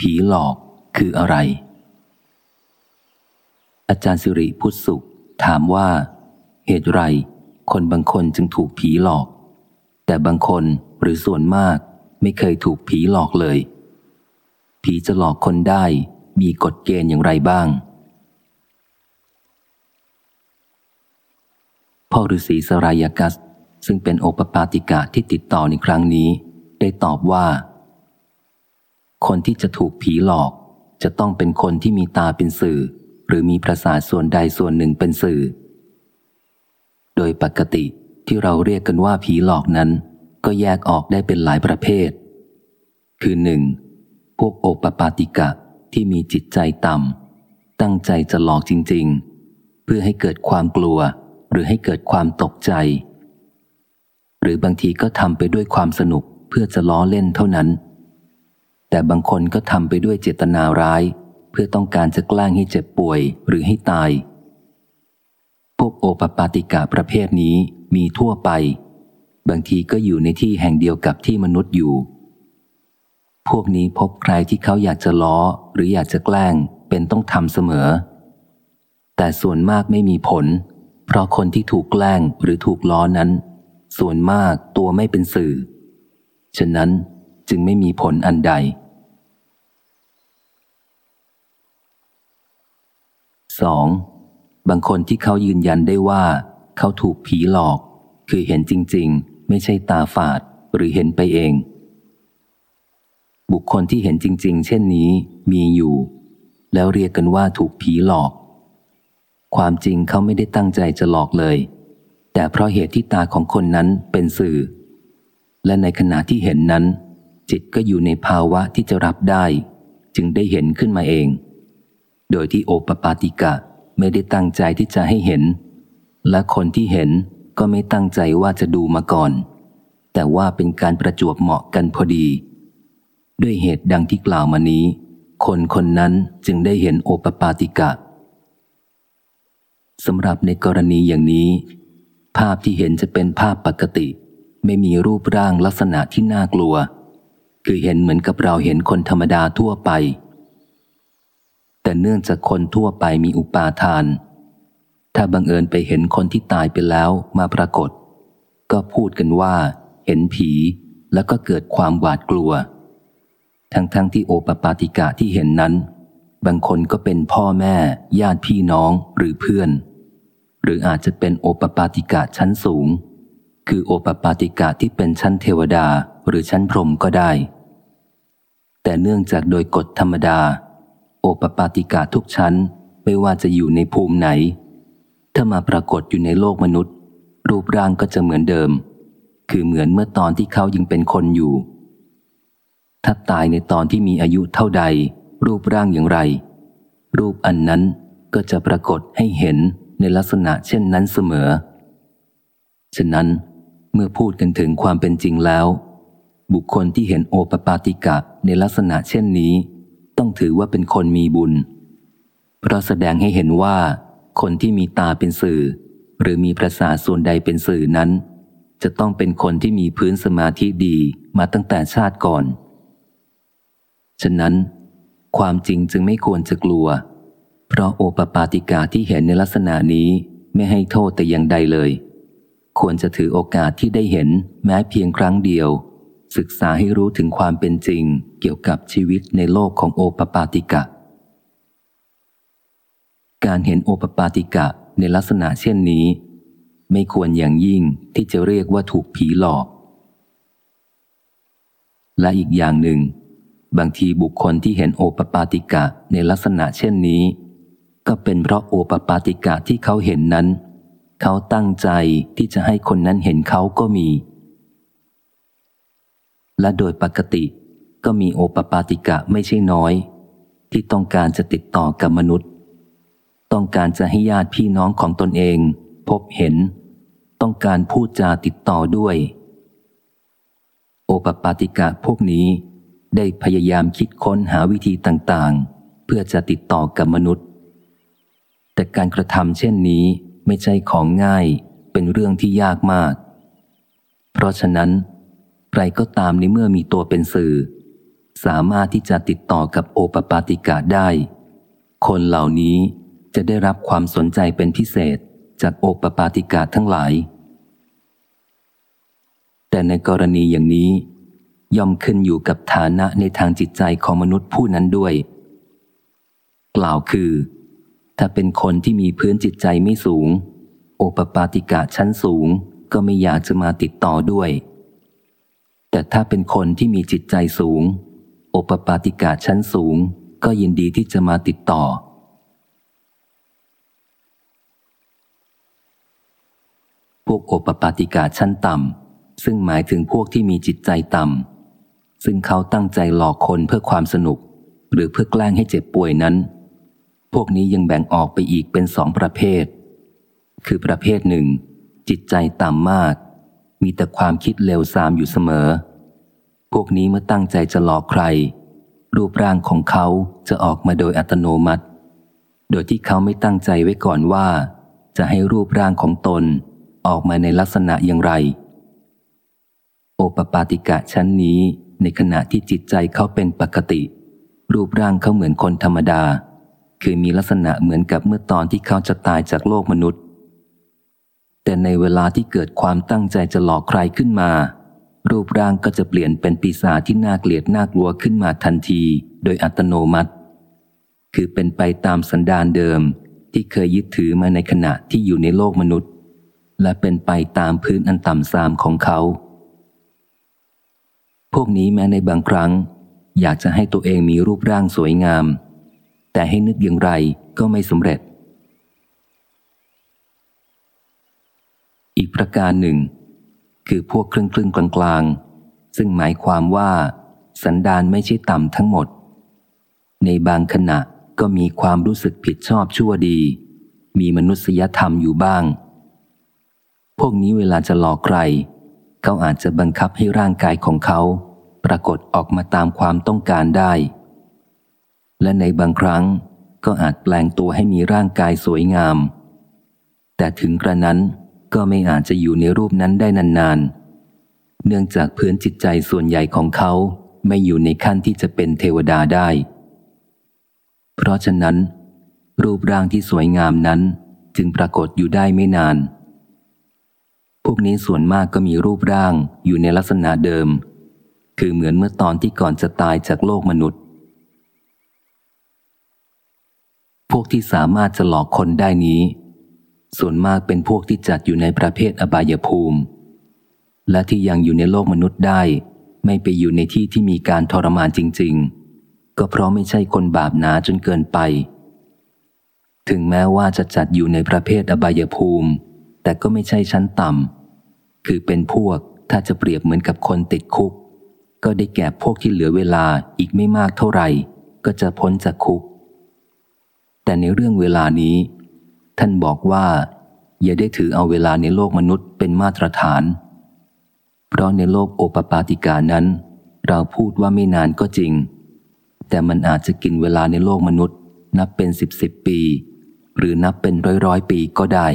ผีหลอกคืออะไร อาจารย์สิริพุทธสุข ถามว่า เหตุไรคนบางคนจึงถูกผีหลอก แต่บางคนหรือส่วนมากไม่เคยถูกผีหลอกเลย ผีจะหลอกคนได้มีกฎเกณฑ์อย่างไรบ้าง พ่อฤาษีสรายกัส ซึ่งเป็นโอปปาติกะที่ติดต่อในครั้งนี้ ได้ตอบว่า คนที่จะถูกผีหลอก จะต้องเป็นคนที่มีตาเป็นสื่อ หรือมีประสาทส่วนใดส่วนหนึ่งเป็นสื่อ โดยปกติที่เราเรียกกันว่าผีหลอกนั้น ก็แยกออกได้เป็นหลายประเภท คือหนึ่งพวกโอปปาติกะที่มีจิตใจต่ำตั้งใจจะหลอกจริง ๆ เพื่อให้เกิดความกลัว หรือให้เกิดความตกใจ หรือบางทีก็ทำไปด้วยความสนุกเพื่อจะล้อเล่นเท่านั้น แต่บางคนก็ทำไปด้วยเจตนาร้าย เพื่อต้องการจะแกล้งให้เจ็บป่วยหรือให้ตาย พวกโอปปาติกะประเภทนี้มีทั่วไป บางทีก็อยู่ในที่แห่งเดียวกับที่มนุษย์อยู่ พวกนี้พบใครที่เขาอยากจะล้อหรืออยากจะแกล้งเป็นต้องทำเสมอ แต่ส่วนมากไม่มีผล เพราะคนที่ถูกแกล้งหรือถูกล้อนั้น ส่วนมากตัวไม่เป็นสื่อ ฉะนั้น จึงไม่มีผลอันใด 2. บางคนที่เขายืนยันได้ว่า เขาถูกผีหลอก คือเห็นจริง ๆ ไม่ใช่ตาฝาดหรือเห็นไปเอง บุคคลที่เห็นจริง ๆ เช่นนี้มีอยู่ แล้วเรียกกันว่าถูกผีหลอก ความจริงเขาไม่ได้ตั้งใจจะหลอกเลย แต่เพราะเหตุที่ตาของคนนั้นเป็นสื่อ และในขณะที่เห็นนั้น จิตก็อยู่ในภาวะที่จะรับได้ จึงได้เห็นขึ้นมาเอง โดยที่โอปปาติกะไม่ได้ตั้งใจที่จะให้เห็น และคนที่เห็นก็ไม่ตั้งใจว่าจะดูมาก่อน แต่ว่าเป็นการประจวบเหมาะกันพอดี ด้วยเหตุดังที่กล่าวมานี้ คนคนนั้นจึงได้เห็นโอปปาติกะสำหรับในกรณีอย่างนี้ ภาพที่เห็นจะเป็นภาพปกติ ไม่มีรูปร่างลักษณะที่น่ากลัว คือเห็นเหมือนกับเราเห็นคนธรรมดาทั่วไป แต่เนื่องจากคนทั่วไปมีอุปาทาน ถ้าบังเอิญไปเห็นคนที่ตายไปแล้วมาปรากฏ ก็พูดกันว่า เห็นผีแล้วก็เกิดความหวาดกลัว ทั้งๆทที่โอปปาติกะที่เห็นนั้น บางคนก็เป็นพ่อแม่ ญาติพี่น้องหรือเพื่อน หรืออาจจะเป็นโอปปาติกะชั้นสูง คือโอปปาติกะที่เป็นชั้นเทวดา หรือชั้นพรมก็ได้ แต่เนื่องจากโดยกฎธรรมดา โอปปาติกะทุกชั้นไม่ว่าจะอยู่ในภูมิไหน ถ้ามาปรากฏอยู่ในโลกมนุษย์ รูปร่างก็จะเหมือนเดิม คือเหมือนเมื่อตอนที่เขายังเป็นคนอยู่ ถ้าตายในตอนที่มีอายุเท่าใด รูปร่างอย่างไร รูปอันนั้นก็จะปรากฏให้เห็นในลักษณะเช่นนั้นเสมอ ฉะนั้นเมื่อพูดกันถึงความเป็นจริงแล้ว บุคคลที่เห็นโอปปาติกะในลักษณะเช่นนี้ ต้องถือว่าเป็นคนมีบุญ เพราะแสดงให้เห็นว่า คนที่มีตาเป็นสื่อ หรือมีประสาส่วนใดเป็นสื่อนั้น จะต้องเป็นคนที่มีพื้นสมาธิดีมาตั้งแต่ชาติก่อน ฉะนั้น ความจริงจึงไม่ควรจะกลัว เพราะโอปปาติกาที่เห็นในลักษณะนี้ไม่ให้โทษแต่อย่างใดเลย ควรจะถือโอกาสที่ได้เห็นแม้เพียงครั้งเดียว ศึกษาให้รู้ถึงความเป็นจริงเกี่ยวกับชีวิตในโลกของโอปปาติกะ การเห็นโอปปาติกะในลักษณะเช่นนี้ ไม่ควรอย่างยิ่งที่จะเรียกว่าถูกผีหลอก และอีกอย่างหนึ่ง บางทีบุคคลที่เห็นโอปปาติกะในลักษณะเช่นนี้ ก็เป็นเพราะโอปปาติกะที่เขาเห็นนั้น เขาตั้งใจที่จะให้คนนั้นเห็นเขาก็มี และโดยปกติก็มีโอปปาติกะไม่ใช่น้อย ที่ต้องการจะติดต่อกับมนุษย์ ต้องการจะให้ญาติพี่น้องของตนเอง พบเห็น ต้องการพูดจาติดต่อด้วย โอปปาติกะพวกนี้ได้พยายามคิดค้นหาวิธีต่างๆ เพื่อจะติดต่อกับมนุษย์ แต่การกระทำเช่นนี้ไม่ใช่ของง่ายเป็นเรื่องที่ยากมาก เพราะฉะนั้น ใครก็ตามในเมื่อมีตัวเป็นสื่อ สามารถที่จะติดต่อกับโอปปาติกะได้ คนเหล่านี้จะได้รับความสนใจเป็นพิเศษจากโอปปาติกะทั้งหลาย แต่ในกรณีอย่างนี้ ย่อมขึ้นอยู่กับฐานะในทางจิตใจของมนุษย์ผู้นั้นด้วย กล่าวคือ ถ้าเป็นคนที่มีพื้นจิตใจไม่สูง โอปปาติกะชั้นสูงก็ไม่อยากจะมาติดต่อด้วย แต่ถ้าเป็นคนที่มีจิตใจสูง โอปปาติกะชั้นสูง ก็ยินดีที่จะมาติดต่อ พวกโอปปาติกาชั้นต่ำซึ่งหมายถึงพวกที่มีจิตใจต่ำซึ่งเขาตั้งใจหลอกคนเพื่อความสนุก หรือเพื่อแกล้งให้เจ็บป่วยนั้น พวกนี้ยังแบ่งออกไปอีกเป็นสองประเภท คือประเภทหนึ่ง จิตใจต่ำมาก มีแต่ความคิดเลวทรามอยู่เสมอ พวกนี้เมื่อตั้งใจจะหลอกใคร รูปร่างของเขาจะออกมาโดยอัตโนมัติ โดยที่เขาไม่ตั้งใจไว้ก่อนว่า จะให้รูปร่างของตนออกมาในลักษณะอย่างไร โอปปาติกะชั้นนี้ในขณะที่จิตใจเขาเป็นปกติ รูปร่างเขาเหมือนคนธรรมดา คือมีลักษณะเหมือนกับเมื่อตอนที่เขาจะตายจากโลกมนุษย์ แต่ในเวลาที่เกิดความตั้งใจจะหลอกใครขึ้นมา รูปร่างก็จะเปลี่ยนเป็นปีศาจที่น่าเกลียดน่ากลัวขึ้นมาทันที โดยอัตโนมัติ คือเป็นไปตามสันดานเดิมที่เคยยึดถือมาในขณะที่อยู่ในโลกมนุษย์ และเป็นไปตามพื้นอันต่ำทรามของเขา พวกนี้แม้ในบางครั้ง อยากจะให้ตัวเองมีรูปร่างสวยงาม แต่ให้นึกอย่างไรก็ไม่สำเร็จ อีกประการหนึ่ง คือพวกครึ่งครึ่งกลางกลางซึ่งหมายความว่า สันดานไม่ใช่ต่ำทั้งหมด ในบางขณะก็มีความรู้สึกผิดชอบชั่วดี มีมนุษยธรรมอยู่บ้าง พวกนี้เวลาจะหลอกใคร เขาอาจจะบังคับให้ร่างกายของเขา ปรากฏออกมาตามความต้องการได้ และในบางครั้งก็อาจแปลงตัวให้มีร่างกายสวยงาม แต่ถึงกระนั้น ก็ไม่อาจจะอยู่ในรูปนั้นได้นานๆ เนื่องจากพื้นจิตใจส่วนใหญ่ของเขาไม่อยู่ในขั้นที่จะเป็นเทวดาได้ เพราะฉะนั้น รูปร่างที่สวยงามนั้นจึงปรากฏอยู่ได้ไม่นาน พวกนี้ส่วนมากก็มีรูปร่างอยู่ในลักษณะเดิม คือเหมือนเมื่อตอนที่ก่อนจะตายจากโลกมนุษย์ พวกที่สามารถจะหลอกคนได้นี้ ส่วนมากเป็นพวกที่จัดอยู่ในประเภทอบายภูมิ และที่ยังอยู่ในโลกมนุษย์ได้ ไม่ไปอยู่ในที่ที่มีการทรมานจริง ๆ ก็เพราะไม่ใช่คนบาปหนาจนเกินไป ถึงแม้ว่าจะจัดอยู่ในประเภทอบายภูมิ แต่ก็ไม่ใช่ชั้นต่ำคือเป็นพวกถ้าจะเปรียบเหมือนกับคนติดคุก ก็ได้แก่พวกที่เหลือเวลาอีกไม่มากเท่าไหร่ ก็จะพ้นจากคุก แต่ในเรื่องเวลานี้ ท่านบอกว่า อย่าได้ถือเอาเวลาในโลกมนุษย์เป็นมาตรฐาน เพราะในโลกโอปปาติกานั้น เราพูดว่าไม่นานก็จริง แต่มันอาจจะกินเวลาในโลกมนุษย์ นับเป็นสิบสิบปี หรือนับเป็นร้อยร้อยปีก็ได้